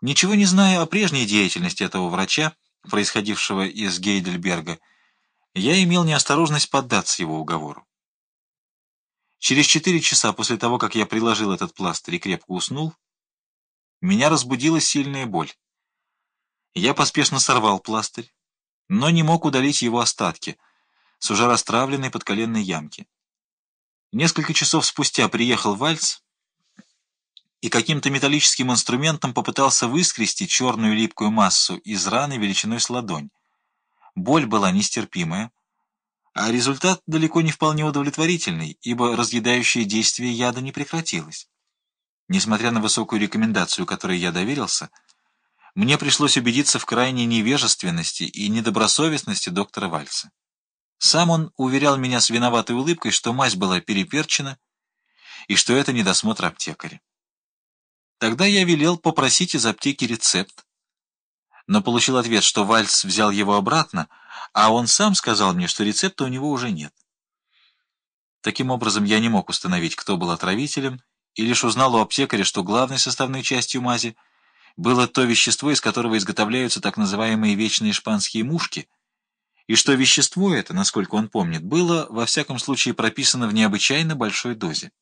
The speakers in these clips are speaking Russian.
Ничего не зная о прежней деятельности этого врача, происходившего из Гейдельберга, я имел неосторожность поддаться его уговору. Через четыре часа после того, как я приложил этот пластырь и крепко уснул, меня разбудила сильная боль. Я поспешно сорвал пластырь, но не мог удалить его остатки с уже расстравленной подколенной ямки. Несколько часов спустя приехал Вальц, и каким-то металлическим инструментом попытался выскрести черную липкую массу из раны величиной с ладонь. Боль была нестерпимая, а результат далеко не вполне удовлетворительный, ибо разъедающее действие яда не прекратилось. Несмотря на высокую рекомендацию, которой я доверился, мне пришлось убедиться в крайней невежественности и недобросовестности доктора Вальца. Сам он уверял меня с виноватой улыбкой, что мазь была переперчена и что это недосмотр аптекаря. Тогда я велел попросить из аптеки рецепт, но получил ответ, что Вальц взял его обратно, а он сам сказал мне, что рецепта у него уже нет. Таким образом, я не мог установить, кто был отравителем, и лишь узнал у аптекаря, что главной составной частью мази было то вещество, из которого изготовляются так называемые вечные шпанские мушки, и что вещество это, насколько он помнит, было, во всяком случае, прописано в необычайно большой дозе.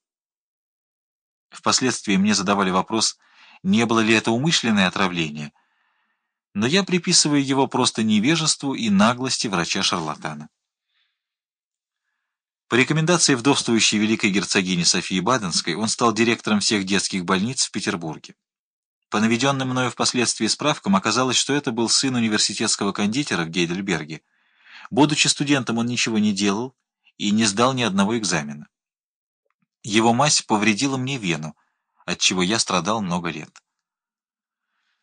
Впоследствии мне задавали вопрос, не было ли это умышленное отравление, но я приписываю его просто невежеству и наглости врача-шарлатана. По рекомендации вдовствующей великой герцогини Софии Баденской он стал директором всех детских больниц в Петербурге. По наведенным мною впоследствии справкам оказалось, что это был сын университетского кондитера в Гейдельберге. Будучи студентом, он ничего не делал и не сдал ни одного экзамена. Его мазь повредила мне вену, от чего я страдал много лет.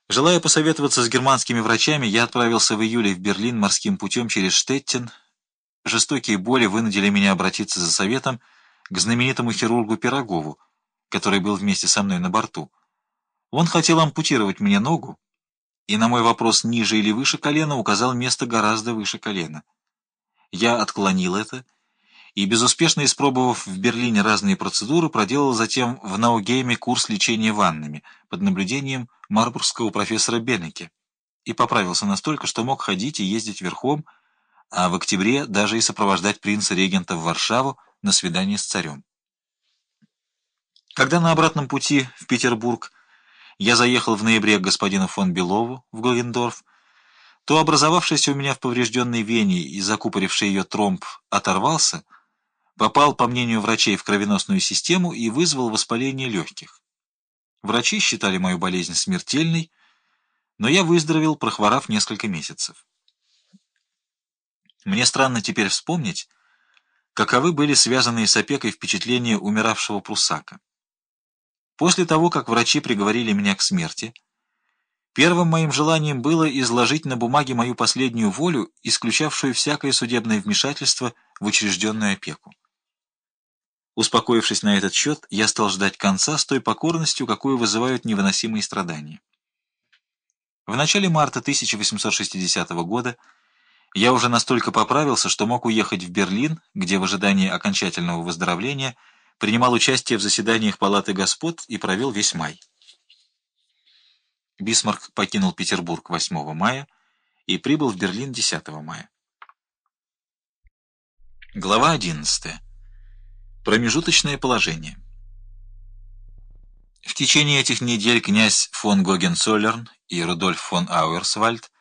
Желая посоветоваться с германскими врачами, я отправился в июле в Берлин морским путем через Штеттен. Жестокие боли вынудили меня обратиться за советом к знаменитому хирургу Пирогову, который был вместе со мной на борту. Он хотел ампутировать мне ногу, и на мой вопрос ниже или выше колена указал место гораздо выше колена. Я отклонил это и, безуспешно испробовав в Берлине разные процедуры, проделал затем в Наугейме курс лечения ваннами под наблюдением марбургского профессора Беннеке и поправился настолько, что мог ходить и ездить верхом, а в октябре даже и сопровождать принца-регента в Варшаву на свидание с царем. Когда на обратном пути в Петербург я заехал в ноябре к господину фон Белову в Гогендорф, то образовавшийся у меня в поврежденной вене и закупоривший ее тромб оторвался — попал, по мнению врачей, в кровеносную систему и вызвал воспаление легких. Врачи считали мою болезнь смертельной, но я выздоровел, прохворав несколько месяцев. Мне странно теперь вспомнить, каковы были связанные с опекой впечатления умиравшего прусака. После того, как врачи приговорили меня к смерти, первым моим желанием было изложить на бумаге мою последнюю волю, исключавшую всякое судебное вмешательство в учрежденную опеку. Успокоившись на этот счет, я стал ждать конца с той покорностью, какую вызывают невыносимые страдания. В начале марта 1860 года я уже настолько поправился, что мог уехать в Берлин, где в ожидании окончательного выздоровления принимал участие в заседаниях Палаты господ и провел весь май. Бисмарк покинул Петербург 8 мая и прибыл в Берлин 10 мая. Глава 11. Промежуточное положение. В течение этих недель князь фон Гогенцоллерн и Рудольф фон Ауэрсвальд